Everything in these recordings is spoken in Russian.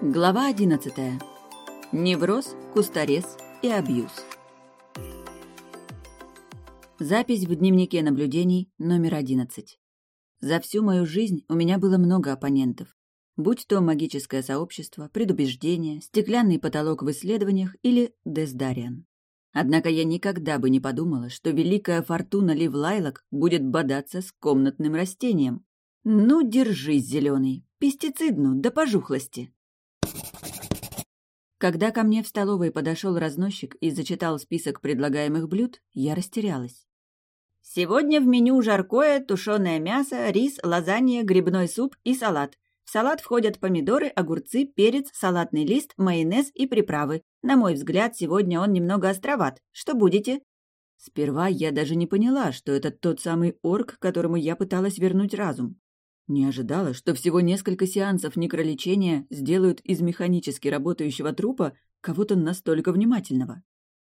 Глава 11. Невроз, кусторез и абьюз. Запись в дневнике наблюдений номер 11. За всю мою жизнь у меня было много оппонентов. Будь то магическое сообщество, предубеждение, стеклянный потолок в исследованиях или Дездариан. Однако я никогда бы не подумала, что великая фортуна Ливлайлок будет бодаться с комнатным растением. Ну, держись, зеленый, пестицидну, до пожухлости. Когда ко мне в столовой подошел разносчик и зачитал список предлагаемых блюд, я растерялась. Сегодня в меню жаркое, тушеное мясо, рис, лазанья, грибной суп и салат. В салат входят помидоры, огурцы, перец, салатный лист, майонез и приправы. На мой взгляд, сегодня он немного островат. Что будете? Сперва я даже не поняла, что это тот самый орк, которому я пыталась вернуть разум. Не ожидала, что всего несколько сеансов некролечения сделают из механически работающего трупа кого-то настолько внимательного.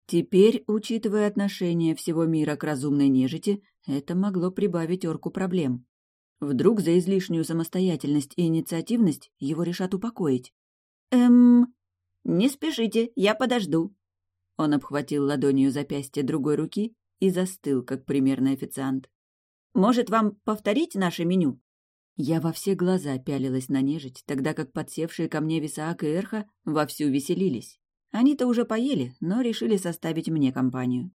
Теперь, учитывая отношение всего мира к разумной нежити, это могло прибавить орку проблем. Вдруг за излишнюю самостоятельность и инициативность его решат упокоить. «Эм... Не спешите, я подожду». Он обхватил ладонью запястье другой руки и застыл, как примерный официант. «Может, вам повторить наше меню?» Я во все глаза пялилась на нежить, тогда как подсевшие ко мне Висаак и Эрха вовсю веселились. Они-то уже поели, но решили составить мне компанию.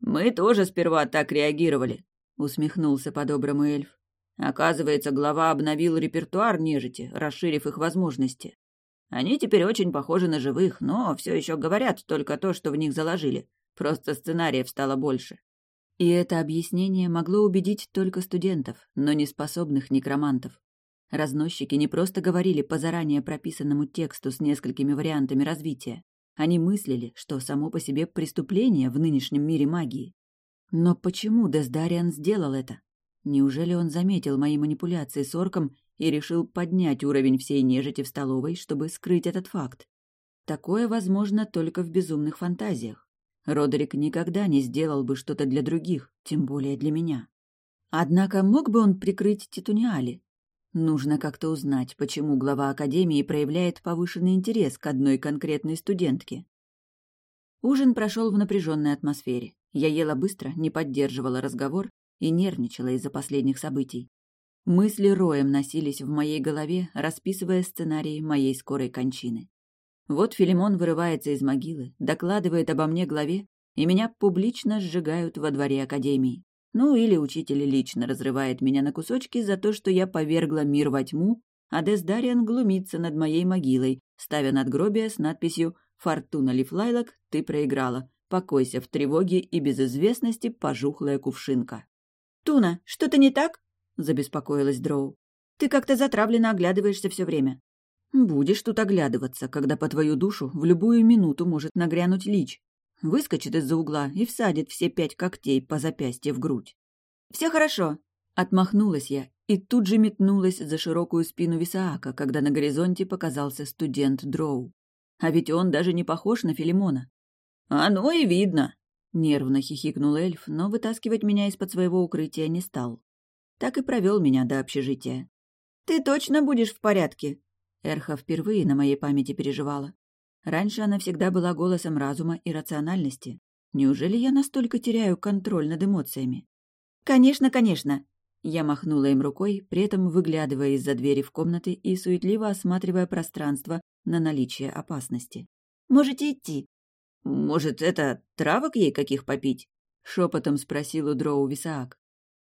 «Мы тоже сперва так реагировали», — усмехнулся по-доброму эльф. «Оказывается, глава обновил репертуар нежити, расширив их возможности. Они теперь очень похожи на живых, но все еще говорят только то, что в них заложили. Просто сценариев стало больше. И это объяснение могло убедить только студентов, но не способных некромантов. Разносчики не просто говорили по заранее прописанному тексту с несколькими вариантами развития. Они мыслили, что само по себе преступление в нынешнем мире магии. Но почему Дездариан сделал это? Неужели он заметил мои манипуляции с орком и решил поднять уровень всей нежити в столовой, чтобы скрыть этот факт? Такое возможно только в безумных фантазиях. Родерик никогда не сделал бы что-то для других, тем более для меня. Однако мог бы он прикрыть Титуниали? Нужно как-то узнать, почему глава Академии проявляет повышенный интерес к одной конкретной студентке. Ужин прошел в напряженной атмосфере. Я ела быстро, не поддерживала разговор и нервничала из-за последних событий. Мысли роем носились в моей голове, расписывая сценарий моей скорой кончины. Вот Филимон вырывается из могилы, докладывает обо мне главе, и меня публично сжигают во дворе Академии. Ну или учитель лично разрывает меня на кусочки за то, что я повергла мир во тьму, а Дездариан глумится над моей могилой, ставя надгробие с надписью «Фортуна Лифлайлок, ты проиграла. Покойся в тревоге и безызвестности, пожухлая кувшинка». «Туна, что-то не так?» — забеспокоилась Дроу. «Ты как-то затравленно оглядываешься все время. Будешь тут оглядываться, когда по твою душу в любую минуту может нагрянуть лич. Выскочит из-за угла и всадит все пять когтей по запястье в грудь. «Все хорошо», — отмахнулась я и тут же метнулась за широкую спину Висаака, когда на горизонте показался студент Дроу. А ведь он даже не похож на Филимона. «Оно и видно», — нервно хихикнул эльф, но вытаскивать меня из-под своего укрытия не стал. Так и провел меня до общежития. «Ты точно будешь в порядке?» Эрха впервые на моей памяти переживала. Раньше она всегда была голосом разума и рациональности. Неужели я настолько теряю контроль над эмоциями? «Конечно, конечно!» Я махнула им рукой, при этом выглядывая из-за двери в комнаты и суетливо осматривая пространство на наличие опасности. «Можете идти». «Может, это травок ей каких попить?» — шепотом спросил у Дроу Висаак.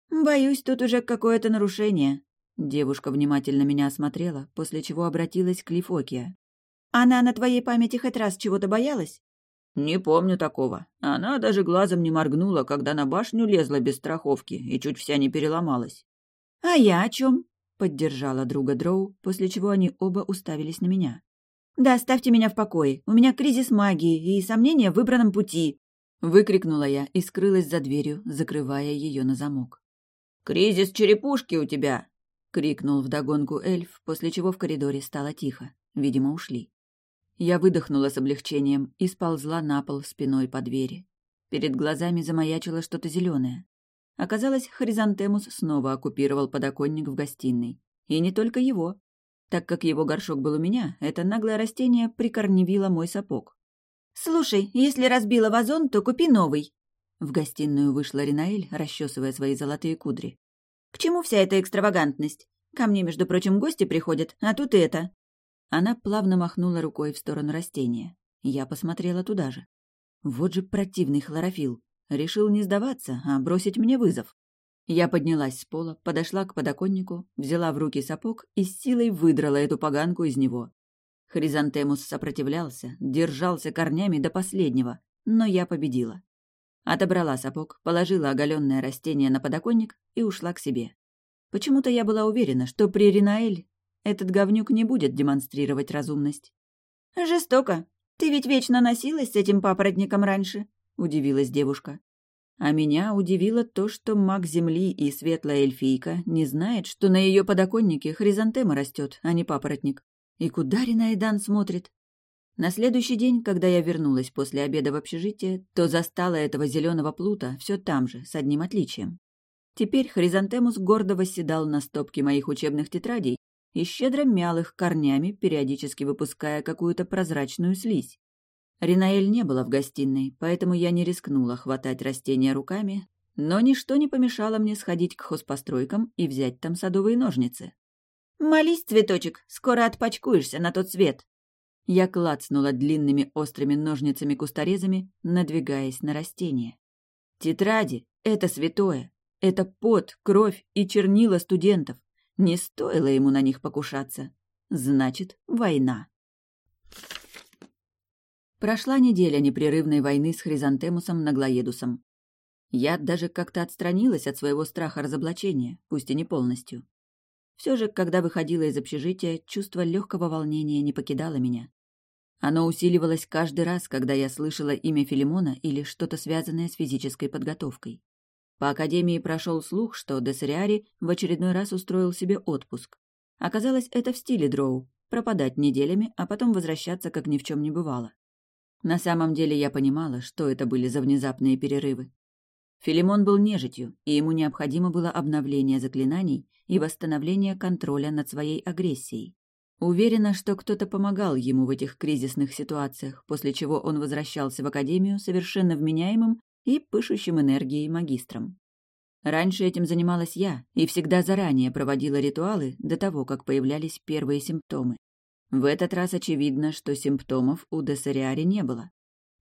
«Боюсь, тут уже какое-то нарушение», Девушка внимательно меня осмотрела, после чего обратилась к Лифокия. «Она на твоей памяти хоть раз чего-то боялась?» «Не помню такого. Она даже глазом не моргнула, когда на башню лезла без страховки и чуть вся не переломалась». «А я о чем? поддержала друга Дроу, после чего они оба уставились на меня. «Да оставьте меня в покое. У меня кризис магии и сомнения в выбранном пути!» Выкрикнула я и скрылась за дверью, закрывая ее на замок. «Кризис черепушки у тебя!» Крикнул вдогонку эльф, после чего в коридоре стало тихо. Видимо, ушли. Я выдохнула с облегчением и сползла на пол спиной по двери. Перед глазами замаячило что-то зеленое. Оказалось, Хризантемус снова оккупировал подоконник в гостиной. И не только его. Так как его горшок был у меня, это наглое растение прикорневило мой сапог. «Слушай, если разбила вазон, то купи новый». В гостиную вышла Ринаэль, расчесывая свои золотые кудри. «К чему вся эта экстравагантность? Ко мне, между прочим, гости приходят, а тут это». Она плавно махнула рукой в сторону растения. Я посмотрела туда же. Вот же противный хлорофилл. Решил не сдаваться, а бросить мне вызов. Я поднялась с пола, подошла к подоконнику, взяла в руки сапог и с силой выдрала эту поганку из него. Хризантемус сопротивлялся, держался корнями до последнего, но я победила. Отобрала сапог, положила оголенное растение на подоконник и ушла к себе. Почему-то я была уверена, что при Ринаэль этот говнюк не будет демонстрировать разумность. «Жестоко. Ты ведь вечно носилась с этим папоротником раньше», — удивилась девушка. А меня удивило то, что маг Земли и светлая эльфийка не знает, что на ее подоконнике хризантема растет, а не папоротник. И куда Ринаидан смотрит? На следующий день, когда я вернулась после обеда в общежитие, то застала этого зеленого плута все там же, с одним отличием. Теперь хризантемус гордо восседал на стопке моих учебных тетрадей и щедро мял их корнями, периодически выпуская какую-то прозрачную слизь. Ринаэль не было в гостиной, поэтому я не рискнула хватать растения руками, но ничто не помешало мне сходить к хозпостройкам и взять там садовые ножницы. «Молись, цветочек, скоро отпачкуешься на тот свет!» Я клацнула длинными острыми ножницами-кусторезами, надвигаясь на растение. Тетради — это святое. Это пот, кровь и чернила студентов. Не стоило ему на них покушаться. Значит, война. Прошла неделя непрерывной войны с Хризантемусом Наглоедусом. Я даже как-то отстранилась от своего страха разоблачения, пусть и не полностью. Все же, когда выходила из общежития, чувство легкого волнения не покидало меня. Оно усиливалось каждый раз, когда я слышала имя Филимона или что-то связанное с физической подготовкой. По академии прошел слух, что Десериари в очередной раз устроил себе отпуск. Оказалось, это в стиле дроу — пропадать неделями, а потом возвращаться, как ни в чем не бывало. На самом деле я понимала, что это были за внезапные перерывы. Филимон был нежитью, и ему необходимо было обновление заклинаний и восстановление контроля над своей агрессией. Уверена, что кто-то помогал ему в этих кризисных ситуациях, после чего он возвращался в академию совершенно вменяемым и пышущим энергией магистром. Раньше этим занималась я и всегда заранее проводила ритуалы до того, как появлялись первые симптомы. В этот раз очевидно, что симптомов у Десариари не было.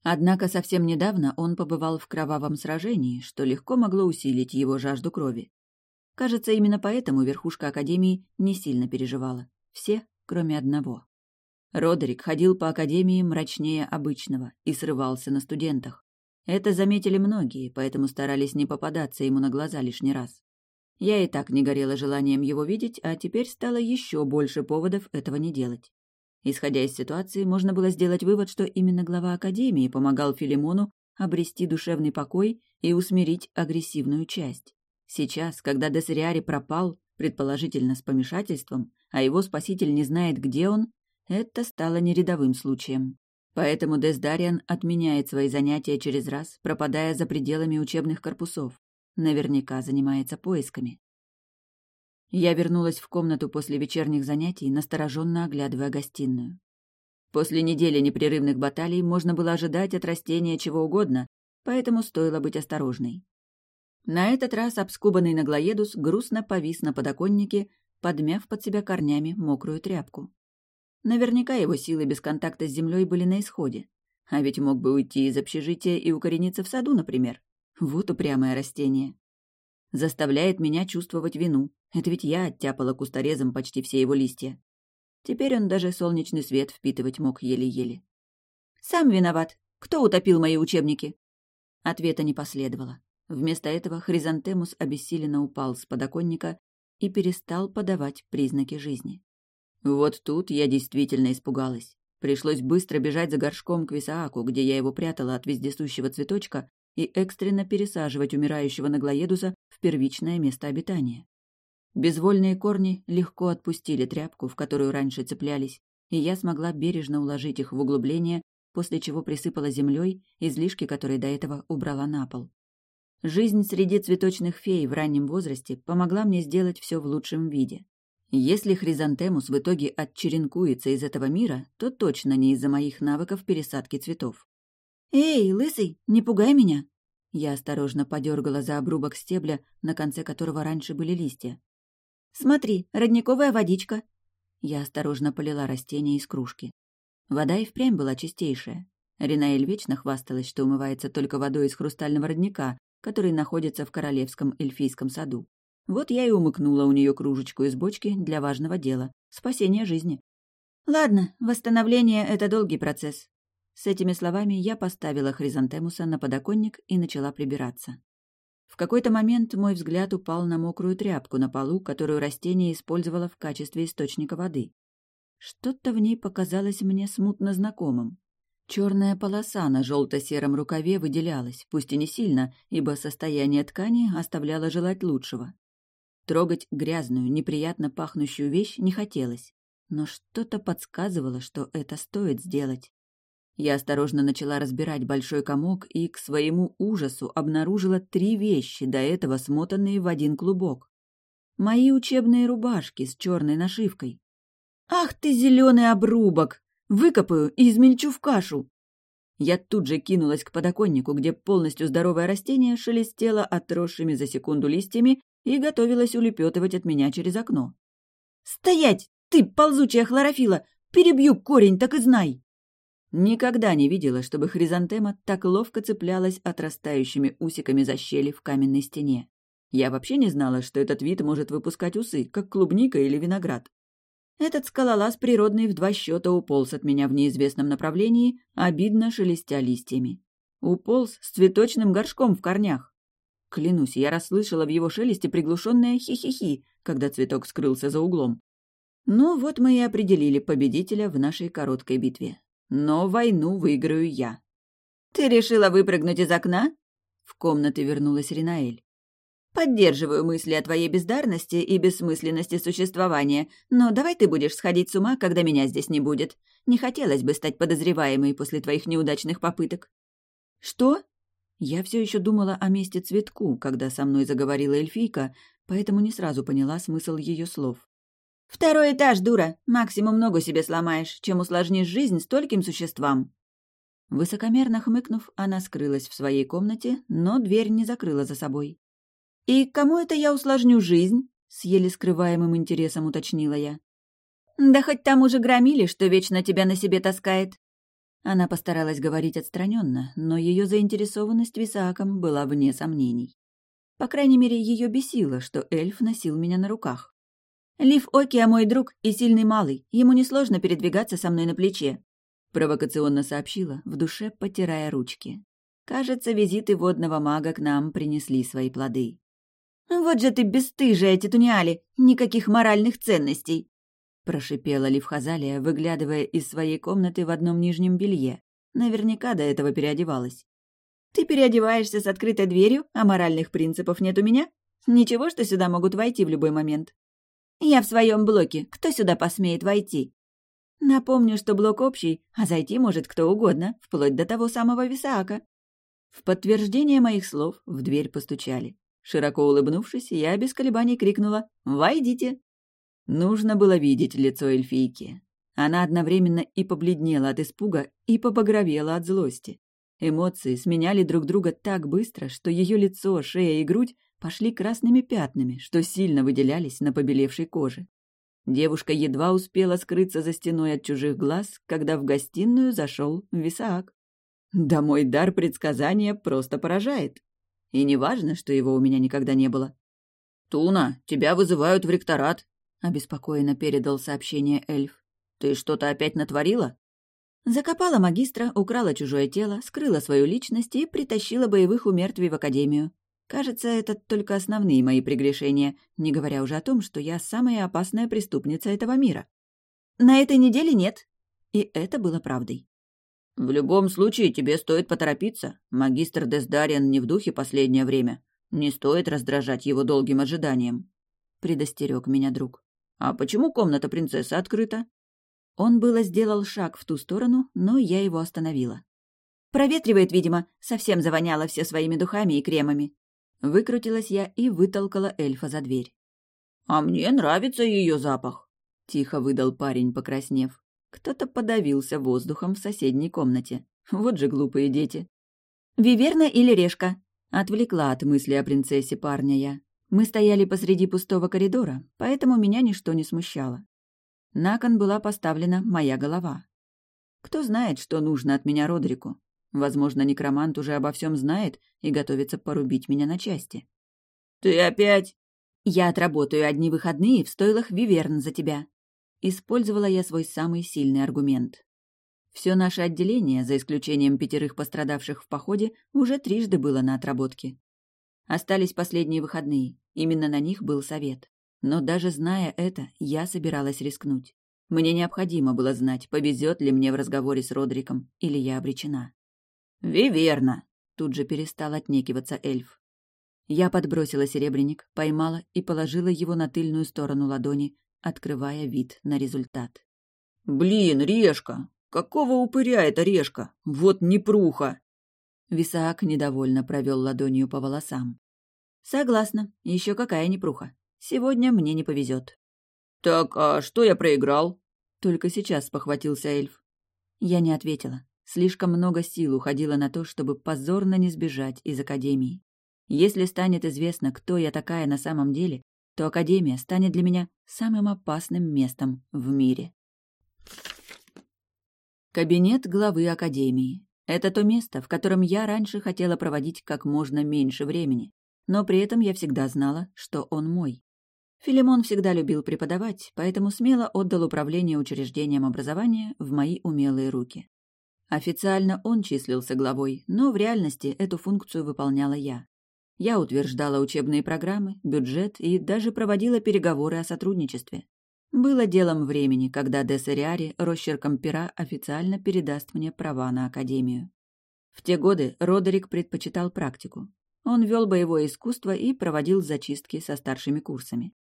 Однако совсем недавно он побывал в кровавом сражении, что легко могло усилить его жажду крови. Кажется, именно поэтому верхушка Академии не сильно переживала. Все, кроме одного. Родерик ходил по Академии мрачнее обычного и срывался на студентах. Это заметили многие, поэтому старались не попадаться ему на глаза лишний раз. Я и так не горела желанием его видеть, а теперь стало еще больше поводов этого не делать. Исходя из ситуации, можно было сделать вывод, что именно глава Академии помогал Филимону обрести душевный покой и усмирить агрессивную часть. Сейчас, когда Десериари пропал, предположительно с помешательством, а его спаситель не знает, где он, это стало не рядовым случаем. Поэтому Десдариан отменяет свои занятия через раз, пропадая за пределами учебных корпусов. Наверняка занимается поисками. Я вернулась в комнату после вечерних занятий, настороженно оглядывая гостиную. После недели непрерывных баталий можно было ожидать от растения чего угодно, поэтому стоило быть осторожной. На этот раз обскубанный наглоедус грустно повис на подоконнике, подмяв под себя корнями мокрую тряпку. Наверняка его силы без контакта с землей были на исходе. А ведь мог бы уйти из общежития и укорениться в саду, например. Вот упрямое растение. Заставляет меня чувствовать вину, это ведь я оттяпала кусторезом почти все его листья. Теперь он даже солнечный свет впитывать мог еле-еле. «Сам виноват. Кто утопил мои учебники?» Ответа не последовало. Вместо этого Хризантемус обессиленно упал с подоконника и перестал подавать признаки жизни. Вот тут я действительно испугалась. Пришлось быстро бежать за горшком к Висааку, где я его прятала от вездесущего цветочка, и экстренно пересаживать умирающего наглоедуса в первичное место обитания. Безвольные корни легко отпустили тряпку, в которую раньше цеплялись, и я смогла бережно уложить их в углубление, после чего присыпала землей, излишки которой до этого убрала на пол. Жизнь среди цветочных фей в раннем возрасте помогла мне сделать все в лучшем виде. Если Хризантемус в итоге отчеренкуется из этого мира, то точно не из-за моих навыков пересадки цветов. «Эй, лысый, не пугай меня!» Я осторожно подергала за обрубок стебля, на конце которого раньше были листья. «Смотри, родниковая водичка!» Я осторожно полила растение из кружки. Вода и впрямь была чистейшая. Ринаэль вечно хвасталась, что умывается только водой из хрустального родника, который находится в королевском эльфийском саду. Вот я и умыкнула у нее кружечку из бочки для важного дела — спасения жизни. «Ладно, восстановление — это долгий процесс». С этими словами я поставила хризантемуса на подоконник и начала прибираться. В какой-то момент мой взгляд упал на мокрую тряпку на полу, которую растение использовало в качестве источника воды. Что-то в ней показалось мне смутно знакомым. Черная полоса на желто-сером рукаве выделялась, пусть и не сильно, ибо состояние ткани оставляло желать лучшего. Трогать грязную, неприятно пахнущую вещь не хотелось, но что-то подсказывало, что это стоит сделать. Я осторожно начала разбирать большой комок и, к своему ужасу, обнаружила три вещи, до этого смотанные в один клубок. Мои учебные рубашки с черной нашивкой. «Ах ты, зеленый обрубок! Выкопаю и измельчу в кашу!» Я тут же кинулась к подоконнику, где полностью здоровое растение шелестело отросшими за секунду листьями и готовилась улепетывать от меня через окно. «Стоять! Ты, ползучая хлорофила! Перебью корень, так и знай!» Никогда не видела, чтобы хризантема так ловко цеплялась отрастающими усиками за щели в каменной стене. Я вообще не знала, что этот вид может выпускать усы, как клубника или виноград. Этот скалолаз природный в два счета уполз от меня в неизвестном направлении, обидно шелестя листьями. Уполз с цветочным горшком в корнях. Клянусь, я расслышала в его шелесте приглушенное хи-хи-хи, когда цветок скрылся за углом. Ну вот мы и определили победителя в нашей короткой битве. Но войну выиграю я. «Ты решила выпрыгнуть из окна?» В комнаты вернулась Ринаэль. «Поддерживаю мысли о твоей бездарности и бессмысленности существования, но давай ты будешь сходить с ума, когда меня здесь не будет. Не хотелось бы стать подозреваемой после твоих неудачных попыток». «Что?» Я все еще думала о месте цветку, когда со мной заговорила эльфийка, поэтому не сразу поняла смысл ее слов. «Второй этаж, дура! Максимум ногу себе сломаешь, чем усложнишь жизнь стольким существам!» Высокомерно хмыкнув, она скрылась в своей комнате, но дверь не закрыла за собой. «И кому это я усложню жизнь?» — с еле скрываемым интересом уточнила я. «Да хоть там уже громили, что вечно тебя на себе таскает. Она постаралась говорить отстраненно, но ее заинтересованность Висааком была вне сомнений. По крайней мере, ее бесило, что эльф носил меня на руках. «Лив Окия мой друг и сильный малый, ему несложно передвигаться со мной на плече», провокационно сообщила, в душе потирая ручки. Кажется, визиты водного мага к нам принесли свои плоды. «Вот же ты бесстыжая, Титуниали! Никаких моральных ценностей! — прошипела Ливхазалия, выглядывая из своей комнаты в одном нижнем белье. Наверняка до этого переодевалась. «Ты переодеваешься с открытой дверью, а моральных принципов нет у меня? Ничего, что сюда могут войти в любой момент. Я в своем блоке, кто сюда посмеет войти? Напомню, что блок общий, а зайти может кто угодно, вплоть до того самого Висаака». В подтверждение моих слов в дверь постучали. Широко улыбнувшись, я без колебаний крикнула «Войдите!». Нужно было видеть лицо эльфийки. Она одновременно и побледнела от испуга, и побагровела от злости. Эмоции сменяли друг друга так быстро, что ее лицо, шея и грудь пошли красными пятнами, что сильно выделялись на побелевшей коже. Девушка едва успела скрыться за стеной от чужих глаз, когда в гостиную зашел Висаак. Да мой дар предсказания просто поражает. И не важно, что его у меня никогда не было. «Туна, тебя вызывают в ректорат», обеспокоенно передал сообщение эльф. «Ты что-то опять натворила?» Закопала магистра, украла чужое тело, скрыла свою личность и притащила боевых умертвий в академию. Кажется, это только основные мои прегрешения, не говоря уже о том, что я самая опасная преступница этого мира. На этой неделе нет. И это было правдой. «В любом случае тебе стоит поторопиться. Магистр Дездариан не в духе последнее время. Не стоит раздражать его долгим ожиданием», — предостерег меня друг. «А почему комната принцессы открыта?» Он было сделал шаг в ту сторону, но я его остановила. «Проветривает, видимо, совсем завоняло все своими духами и кремами». Выкрутилась я и вытолкала эльфа за дверь. «А мне нравится ее запах», — тихо выдал парень, покраснев. Кто-то подавился воздухом в соседней комнате. Вот же глупые дети. «Виверна или решка?» — отвлекла от мысли о принцессе парня я. Мы стояли посреди пустого коридора, поэтому меня ничто не смущало. На кон была поставлена моя голова. Кто знает, что нужно от меня Родрику? Возможно, некромант уже обо всем знает и готовится порубить меня на части. «Ты опять?» «Я отработаю одни выходные в стойлах Виверн за тебя». Использовала я свой самый сильный аргумент. Все наше отделение, за исключением пятерых пострадавших в походе, уже трижды было на отработке. Остались последние выходные, именно на них был совет. Но даже зная это, я собиралась рискнуть. Мне необходимо было знать, повезет ли мне в разговоре с Родриком, или я обречена. «Виверна!» — тут же перестал отнекиваться эльф. Я подбросила серебряник, поймала и положила его на тыльную сторону ладони, открывая вид на результат. «Блин, решка! Какого упыря эта решка? Вот непруха!» Висаак недовольно провел ладонью по волосам. «Согласна, еще какая непруха. Сегодня мне не повезет. «Так, а что я проиграл?» Только сейчас похватился эльф. Я не ответила. Слишком много сил уходило на то, чтобы позорно не сбежать из Академии. Если станет известно, кто я такая на самом деле, то Академия станет для меня самым опасным местом в мире. Кабинет главы Академии. Это то место, в котором я раньше хотела проводить как можно меньше времени, но при этом я всегда знала, что он мой. Филимон всегда любил преподавать, поэтому смело отдал управление учреждением образования в мои умелые руки. Официально он числился главой, но в реальности эту функцию выполняла я. Я утверждала учебные программы, бюджет и даже проводила переговоры о сотрудничестве. Было делом времени, когда Десериари росчерком пера официально передаст мне права на Академию. В те годы Родерик предпочитал практику. Он вел боевое искусство и проводил зачистки со старшими курсами.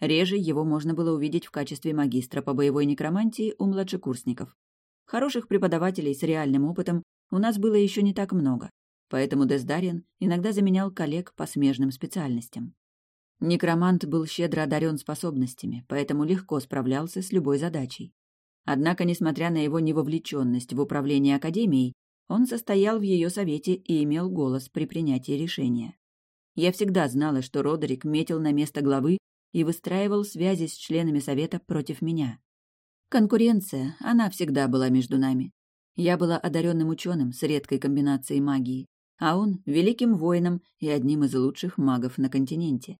Реже его можно было увидеть в качестве магистра по боевой некромантии у младшекурсников. Хороших преподавателей с реальным опытом у нас было еще не так много, поэтому Дездариан иногда заменял коллег по смежным специальностям. Некромант был щедро одарен способностями, поэтому легко справлялся с любой задачей. Однако, несмотря на его невовлеченность в управление Академией, он состоял в ее совете и имел голос при принятии решения. Я всегда знала, что Родерик метил на место главы и выстраивал связи с членами совета против меня. Конкуренция, она всегда была между нами. Я была одаренным ученым с редкой комбинацией магии, а он — великим воином и одним из лучших магов на континенте.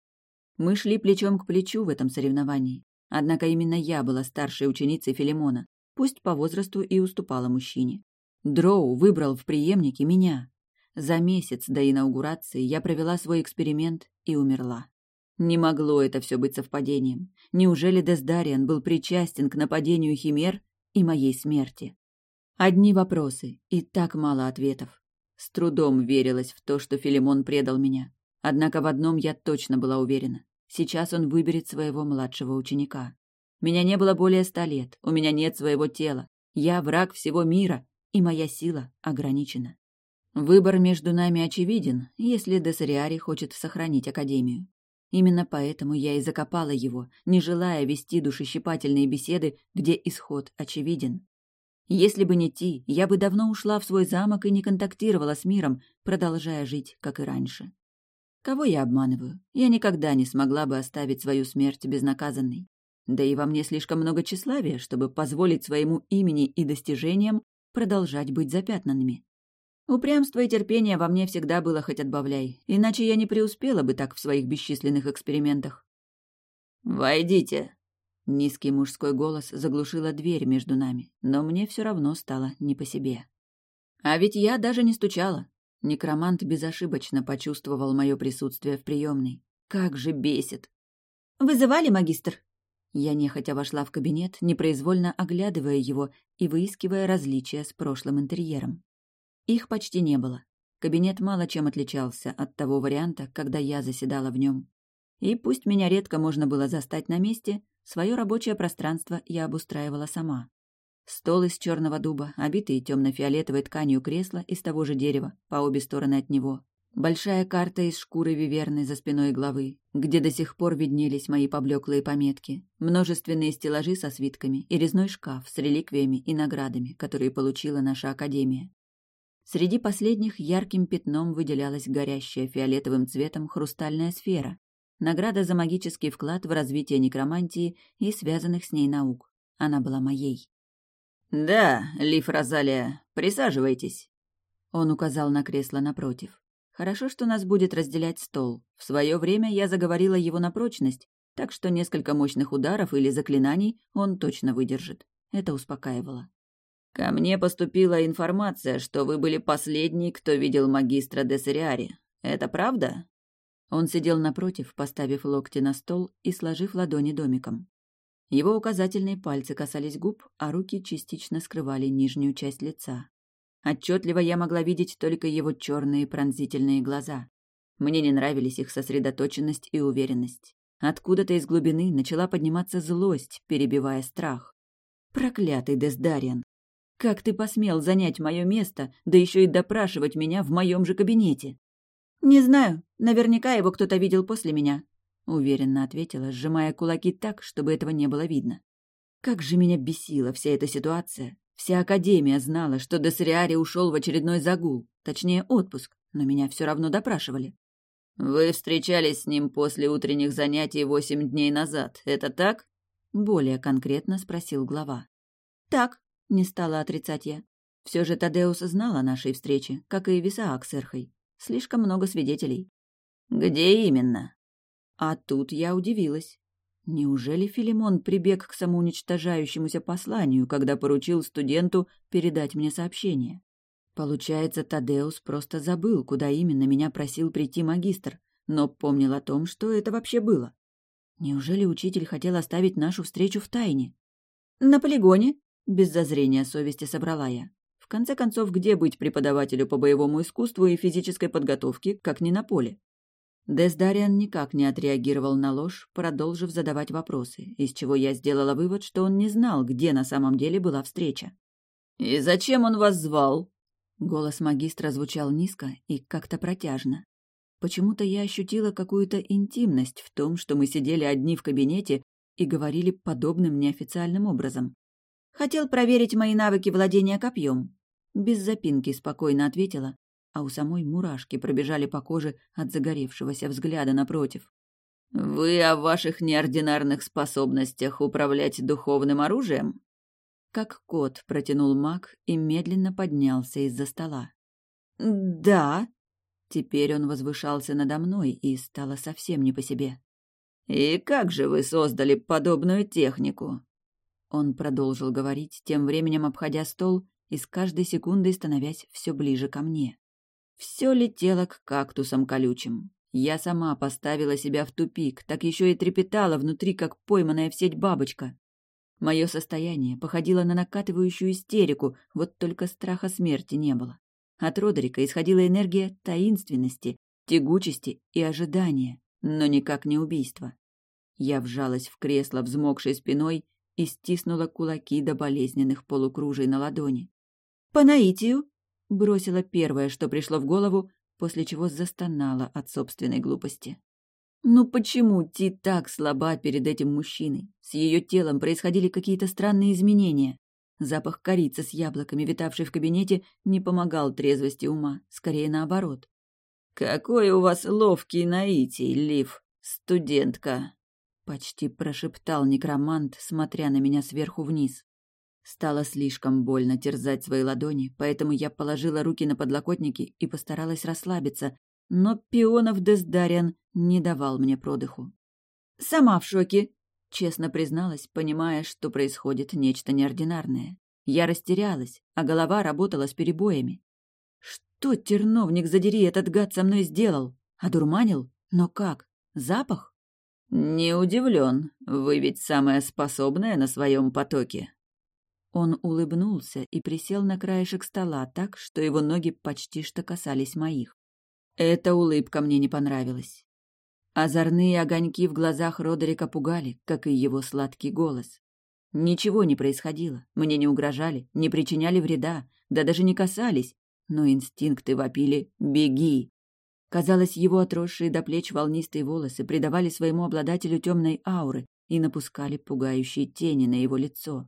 Мы шли плечом к плечу в этом соревновании. Однако именно я была старшей ученицей Филимона, пусть по возрасту и уступала мужчине. Дроу выбрал в преемнике меня. За месяц до инаугурации я провела свой эксперимент и умерла. Не могло это все быть совпадением. Неужели Дездариан был причастен к нападению Химер и моей смерти? Одни вопросы и так мало ответов. С трудом верилось в то, что Филимон предал меня. Однако в одном я точно была уверена. Сейчас он выберет своего младшего ученика. Меня не было более ста лет, у меня нет своего тела. Я враг всего мира, и моя сила ограничена. Выбор между нами очевиден, если Десариари хочет сохранить Академию. Именно поэтому я и закопала его, не желая вести душещипательные беседы, где исход очевиден. Если бы не Ти, я бы давно ушла в свой замок и не контактировала с миром, продолжая жить, как и раньше. Кого я обманываю? Я никогда не смогла бы оставить свою смерть безнаказанной. Да и во мне слишком много тщеславия, чтобы позволить своему имени и достижениям продолжать быть запятнанными. Упрямство и терпение во мне всегда было хоть отбавляй, иначе я не преуспела бы так в своих бесчисленных экспериментах. «Войдите!» Низкий мужской голос заглушила дверь между нами, но мне все равно стало не по себе. А ведь я даже не стучала. Некромант безошибочно почувствовал мое присутствие в приемной. Как же бесит! «Вызывали, магистр?» Я нехотя вошла в кабинет, непроизвольно оглядывая его и выискивая различия с прошлым интерьером. Их почти не было. Кабинет мало чем отличался от того варианта, когда я заседала в нем. И пусть меня редко можно было застать на месте, свое рабочее пространство я обустраивала сама. Стол из черного дуба, обитый темно-фиолетовой тканью кресла из того же дерева, по обе стороны от него. Большая карта из шкуры виверны за спиной главы, где до сих пор виднелись мои поблеклые пометки, множественные стеллажи со свитками и резной шкаф с реликвиями и наградами, которые получила наша Академия. Среди последних ярким пятном выделялась горящая фиолетовым цветом хрустальная сфера, награда за магический вклад в развитие некромантии и связанных с ней наук. Она была моей. «Да, Лиф Розалия, присаживайтесь», — он указал на кресло напротив. Хорошо, что нас будет разделять стол. В свое время я заговорила его на прочность, так что несколько мощных ударов или заклинаний он точно выдержит. Это успокаивало. «Ко мне поступила информация, что вы были последний, кто видел магистра Десериари. Это правда?» Он сидел напротив, поставив локти на стол и сложив ладони домиком. Его указательные пальцы касались губ, а руки частично скрывали нижнюю часть лица. Отчетливо я могла видеть только его черные пронзительные глаза. Мне не нравились их сосредоточенность и уверенность. Откуда-то из глубины начала подниматься злость, перебивая страх. «Проклятый Дездариан! Как ты посмел занять мое место, да еще и допрашивать меня в моем же кабинете?» «Не знаю. Наверняка его кто-то видел после меня», — уверенно ответила, сжимая кулаки так, чтобы этого не было видно. Как же меня бесила вся эта ситуация, Вся Академия знала, что Десриари ушел в очередной загул, точнее отпуск, но меня все равно допрашивали. «Вы встречались с ним после утренних занятий восемь дней назад, это так?» Более конкретно спросил глава. «Так», — не стала отрицать я. Все же Тадеус знал о нашей встрече, как и Висаак с Эрхой. Слишком много свидетелей. «Где именно?» А тут я удивилась. Неужели Филимон прибег к самоуничтожающемуся посланию, когда поручил студенту передать мне сообщение? Получается, Тадеус просто забыл, куда именно меня просил прийти магистр, но помнил о том, что это вообще было. Неужели учитель хотел оставить нашу встречу в тайне? На полигоне, без зазрения совести собрала я. В конце концов, где быть преподавателю по боевому искусству и физической подготовке, как не на поле? Дездариан никак не отреагировал на ложь, продолжив задавать вопросы, из чего я сделала вывод, что он не знал, где на самом деле была встреча. «И зачем он вас звал?» Голос магистра звучал низко и как-то протяжно. Почему-то я ощутила какую-то интимность в том, что мы сидели одни в кабинете и говорили подобным неофициальным образом. «Хотел проверить мои навыки владения копьем», — без запинки спокойно ответила, а у самой мурашки пробежали по коже от загоревшегося взгляда напротив. «Вы о ваших неординарных способностях управлять духовным оружием?» Как кот протянул маг и медленно поднялся из-за стола. «Да». Теперь он возвышался надо мной и стало совсем не по себе. «И как же вы создали подобную технику?» Он продолжил говорить, тем временем обходя стол и с каждой секундой становясь все ближе ко мне. Все летело к кактусам колючим. Я сама поставила себя в тупик, так еще и трепетала внутри, как пойманная в сеть бабочка. Мое состояние походило на накатывающую истерику, вот только страха смерти не было. От Родерика исходила энергия таинственности, тягучести и ожидания, но никак не убийства. Я вжалась в кресло взмокшей спиной и стиснула кулаки до болезненных полукружий на ладони. «По наитию?» Бросила первое, что пришло в голову, после чего застонала от собственной глупости. Ну почему Ти так слаба перед этим мужчиной? С ее телом происходили какие-то странные изменения. Запах корицы с яблоками, витавший в кабинете, не помогал трезвости ума, скорее наоборот. «Какой у вас ловкий наитий, Лив, студентка!» Почти прошептал некромант, смотря на меня сверху вниз. Стало слишком больно терзать свои ладони, поэтому я положила руки на подлокотники и постаралась расслабиться, но пионов Дездариан не давал мне продыху. «Сама в шоке», — честно призналась, понимая, что происходит нечто неординарное. Я растерялась, а голова работала с перебоями. Что, терновник, задери, этот гад со мной сделал? Одурманил? Но как? Запах? Не удивлен. Вы ведь самая способная на своем потоке. Он улыбнулся и присел на краешек стола так, что его ноги почти что касались моих. Эта улыбка мне не понравилась. Озорные огоньки в глазах Родерика пугали, как и его сладкий голос. Ничего не происходило, мне не угрожали, не причиняли вреда, да даже не касались, но инстинкты вопили «беги». Казалось, его отросшие до плеч волнистые волосы придавали своему обладателю темной ауры и напускали пугающие тени на его лицо.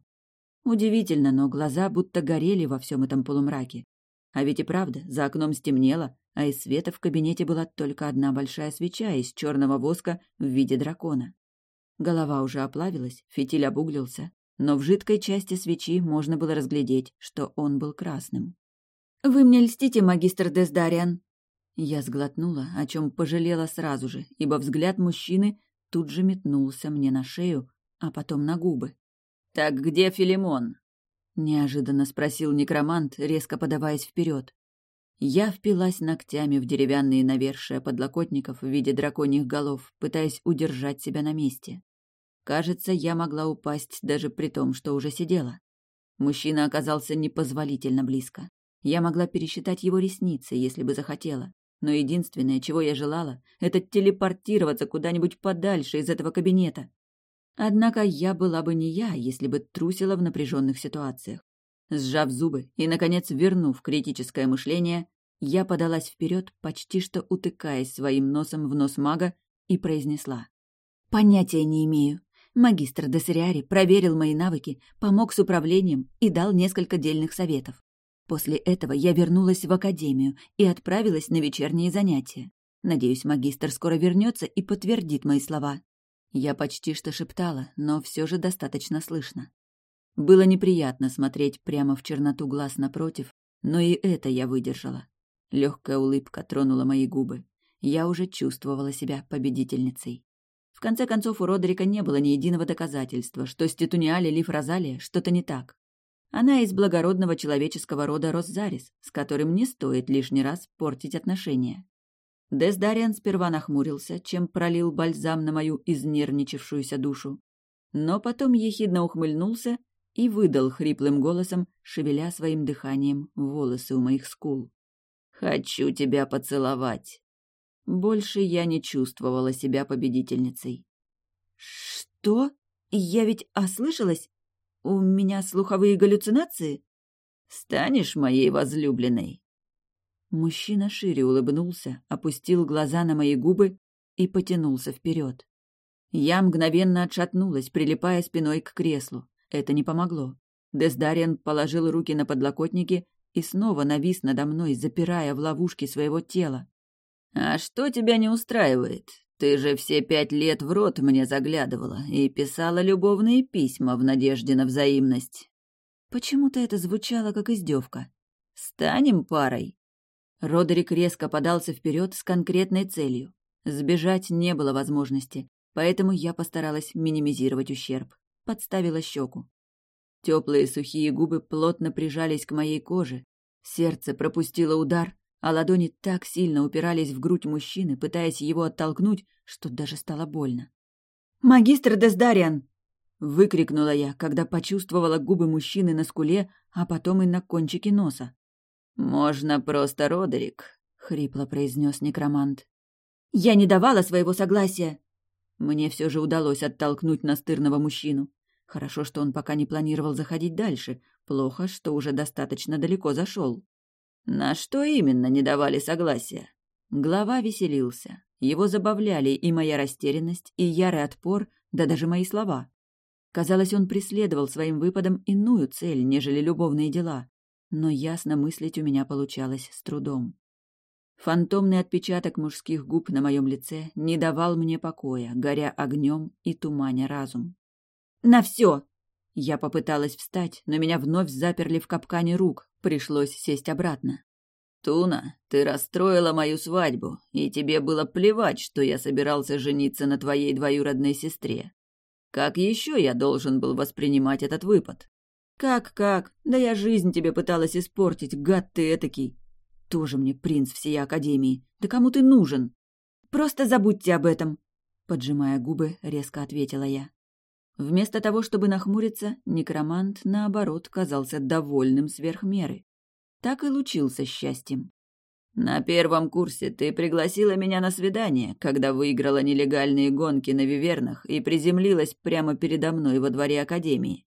Удивительно, но глаза будто горели во всем этом полумраке. А ведь и правда, за окном стемнело, а из света в кабинете была только одна большая свеча из черного воска в виде дракона. Голова уже оплавилась, фитиль обуглился, но в жидкой части свечи можно было разглядеть, что он был красным. «Вы мне льстите, магистр Дездариан!» Я сглотнула, о чем пожалела сразу же, ибо взгляд мужчины тут же метнулся мне на шею, а потом на губы. «Так где Филимон?» — неожиданно спросил некромант, резко подаваясь вперед. Я впилась ногтями в деревянные навершия подлокотников в виде драконьих голов, пытаясь удержать себя на месте. Кажется, я могла упасть даже при том, что уже сидела. Мужчина оказался непозволительно близко. Я могла пересчитать его ресницы, если бы захотела но единственное, чего я желала, это телепортироваться куда-нибудь подальше из этого кабинета. Однако я была бы не я, если бы трусила в напряженных ситуациях. Сжав зубы и, наконец, вернув критическое мышление, я подалась вперед, почти что утыкаясь своим носом в нос мага, и произнесла. «Понятия не имею. Магистр Десериари проверил мои навыки, помог с управлением и дал несколько дельных советов. После этого я вернулась в академию и отправилась на вечерние занятия. Надеюсь, магистр скоро вернется и подтвердит мои слова. Я почти что шептала, но все же достаточно слышно. Было неприятно смотреть прямо в черноту глаз напротив, но и это я выдержала. Легкая улыбка тронула мои губы. Я уже чувствовала себя победительницей. В конце концов, у Родерика не было ни единого доказательства, что с Титуниали Лив Розалия что-то не так. Она из благородного человеческого рода Росзарис, с которым не стоит лишний раз портить отношения. Дездариан сперва нахмурился, чем пролил бальзам на мою изнервничавшуюся душу. Но потом ехидно ухмыльнулся и выдал хриплым голосом, шевеля своим дыханием волосы у моих скул. «Хочу тебя поцеловать». Больше я не чувствовала себя победительницей. «Что? Я ведь ослышалась? У меня слуховые галлюцинации? Станешь моей возлюбленной. Мужчина шире улыбнулся, опустил глаза на мои губы и потянулся вперед. Я мгновенно отшатнулась, прилипая спиной к креслу. Это не помогло. Дездариан положил руки на подлокотники и снова навис надо мной, запирая в ловушке своего тела. «А что тебя не устраивает? Ты же все пять лет в рот мне заглядывала и писала любовные письма в надежде на взаимность. Почему-то это звучало как издевка. Станем парой. Родерик резко подался вперед с конкретной целью. Сбежать не было возможности, поэтому я постаралась минимизировать ущерб. Подставила щеку. Теплые сухие губы плотно прижались к моей коже. Сердце пропустило удар, а ладони так сильно упирались в грудь мужчины, пытаясь его оттолкнуть, что даже стало больно. «Магистр Дездариан!» — выкрикнула я, когда почувствовала губы мужчины на скуле, а потом и на кончике носа. «Можно просто Родерик», — хрипло произнес некромант. «Я не давала своего согласия!» Мне все же удалось оттолкнуть настырного мужчину. Хорошо, что он пока не планировал заходить дальше. Плохо, что уже достаточно далеко зашел. На что именно не давали согласия? Глава веселился. Его забавляли и моя растерянность, и ярый отпор, да даже мои слова. Казалось, он преследовал своим выпадом иную цель, нежели любовные дела. Но ясно мыслить у меня получалось с трудом. Фантомный отпечаток мужских губ на моем лице не давал мне покоя, горя огнем и туманя разум. «На все!» Я попыталась встать, но меня вновь заперли в капкане рук, пришлось сесть обратно. «Туна, ты расстроила мою свадьбу, и тебе было плевать, что я собирался жениться на твоей двоюродной сестре. Как еще я должен был воспринимать этот выпад?» «Как-как? Да я жизнь тебе пыталась испортить, гад ты этакий. Тоже мне принц всей Академии. Да кому ты нужен?» «Просто забудьте об этом», — поджимая губы, резко ответила я. Вместо того, чтобы нахмуриться, некромант, наоборот, казался довольным сверх меры. Так и лучился счастьем. «На первом курсе ты пригласила меня на свидание, когда выиграла нелегальные гонки на вивернах и приземлилась прямо передо мной во дворе Академии».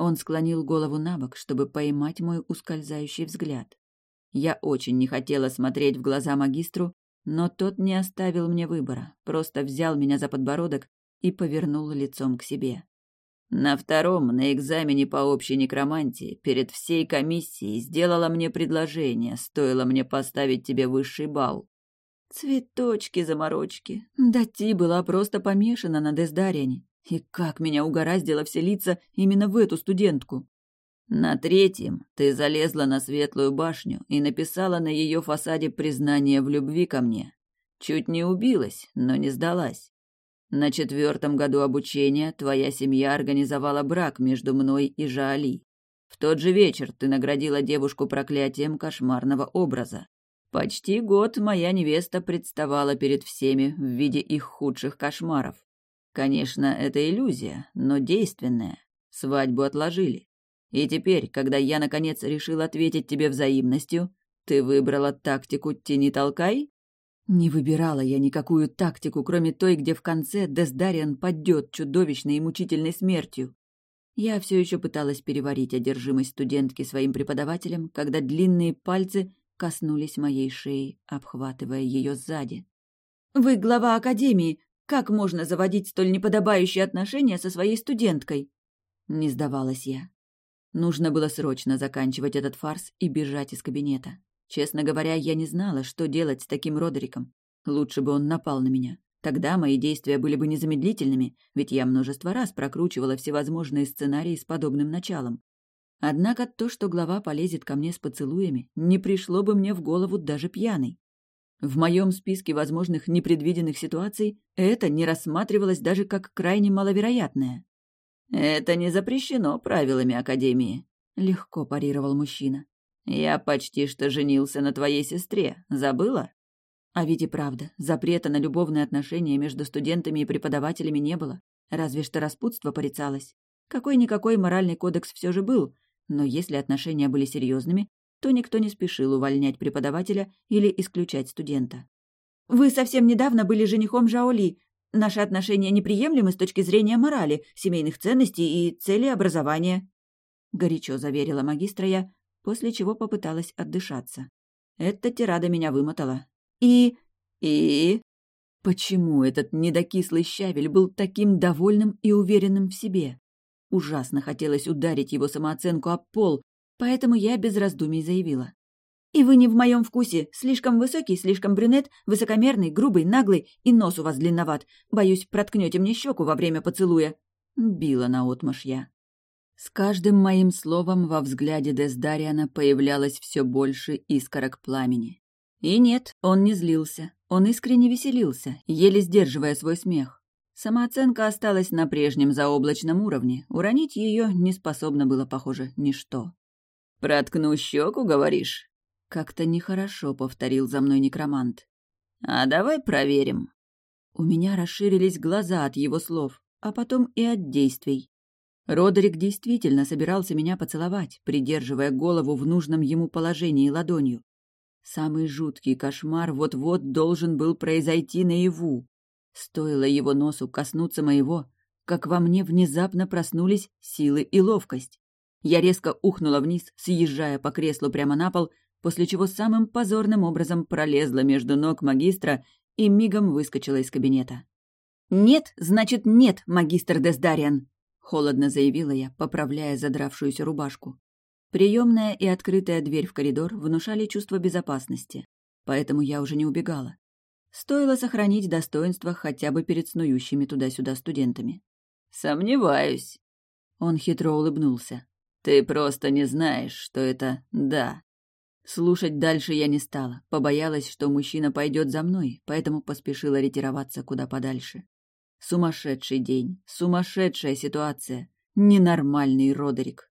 Он склонил голову на бок, чтобы поймать мой ускользающий взгляд. Я очень не хотела смотреть в глаза магистру, Но тот не оставил мне выбора, просто взял меня за подбородок и повернул лицом к себе. На втором, на экзамене по общей некромантии, перед всей комиссией сделала мне предложение, стоило мне поставить тебе высший балл. Цветочки-заморочки. Да Ти была просто помешана на Дездариане. И как меня угораздило вселиться именно в эту студентку. На третьем ты залезла на светлую башню и написала на ее фасаде признание в любви ко мне. Чуть не убилась, но не сдалась. На четвертом году обучения твоя семья организовала брак между мной и Жаали. В тот же вечер ты наградила девушку проклятием кошмарного образа. Почти год моя невеста представала перед всеми в виде их худших кошмаров. Конечно, это иллюзия, но действенная. Свадьбу отложили. И теперь, когда я наконец решил ответить тебе взаимностью, ты выбрала тактику «тяни толкай»? Не выбирала я никакую тактику, кроме той, где в конце Дездариан падет чудовищной и мучительной смертью. Я все еще пыталась переварить одержимость студентки своим преподавателем, когда длинные пальцы коснулись моей шеи, обхватывая ее сзади. «Вы глава Академии. Как можно заводить столь неподобающие отношения со своей студенткой?» Не сдавалась я. Нужно было срочно заканчивать этот фарс и бежать из кабинета. Честно говоря, я не знала, что делать с таким Родериком. Лучше бы он напал на меня. Тогда мои действия были бы незамедлительными, ведь я множество раз прокручивала всевозможные сценарии с подобным началом. Однако то, что глава полезет ко мне с поцелуями, не пришло бы мне в голову даже пьяной. В моем списке возможных непредвиденных ситуаций это не рассматривалось даже как крайне маловероятное. «Это не запрещено правилами Академии», — легко парировал мужчина. «Я почти что женился на твоей сестре. Забыла?» А ведь и правда, запрета на любовные отношения между студентами и преподавателями не было. Разве что распутство порицалось. Какой-никакой моральный кодекс все же был, но если отношения были серьезными, то никто не спешил увольнять преподавателя или исключать студента. «Вы совсем недавно были женихом Жаоли. Наши отношения неприемлемы с точки зрения морали, семейных ценностей и цели образования», — горячо заверила магистра я, после чего попыталась отдышаться. Эта тирада меня вымотала. И... и... Почему этот недокислый щавель был таким довольным и уверенным в себе? Ужасно хотелось ударить его самооценку об пол, поэтому я без раздумий заявила. «И вы не в моем вкусе. Слишком высокий, слишком брюнет, высокомерный, грубый, наглый, и нос у вас длинноват. Боюсь, проткнете мне щеку во время поцелуя». Била наотмашь я. С каждым моим словом во взгляде Дездариана появлялось все больше искорок пламени. И нет, он не злился. Он искренне веселился, еле сдерживая свой смех. Самооценка осталась на прежнем заоблачном уровне. Уронить ее не способно было, похоже, ничто. «Проткну щеку, говоришь?» Как-то нехорошо повторил за мной некромант. «А давай проверим». У меня расширились глаза от его слов, а потом и от действий. Родерик действительно собирался меня поцеловать, придерживая голову в нужном ему положении ладонью. Самый жуткий кошмар вот-вот должен был произойти наяву. Стоило его носу коснуться моего, как во мне внезапно проснулись силы и ловкость. Я резко ухнула вниз, съезжая по креслу прямо на пол, после чего самым позорным образом пролезла между ног магистра и мигом выскочила из кабинета. «Нет, значит, нет, магистр Дездариан!» холодно заявила я, поправляя задравшуюся рубашку. Приемная и открытая дверь в коридор внушали чувство безопасности, поэтому я уже не убегала. Стоило сохранить достоинство хотя бы перед снующими туда-сюда студентами. «Сомневаюсь». Он хитро улыбнулся. «Ты просто не знаешь, что это «да». Слушать дальше я не стала, побоялась, что мужчина пойдет за мной, поэтому поспешила ретироваться куда подальше. Сумасшедший день, сумасшедшая ситуация, ненормальный Родерик.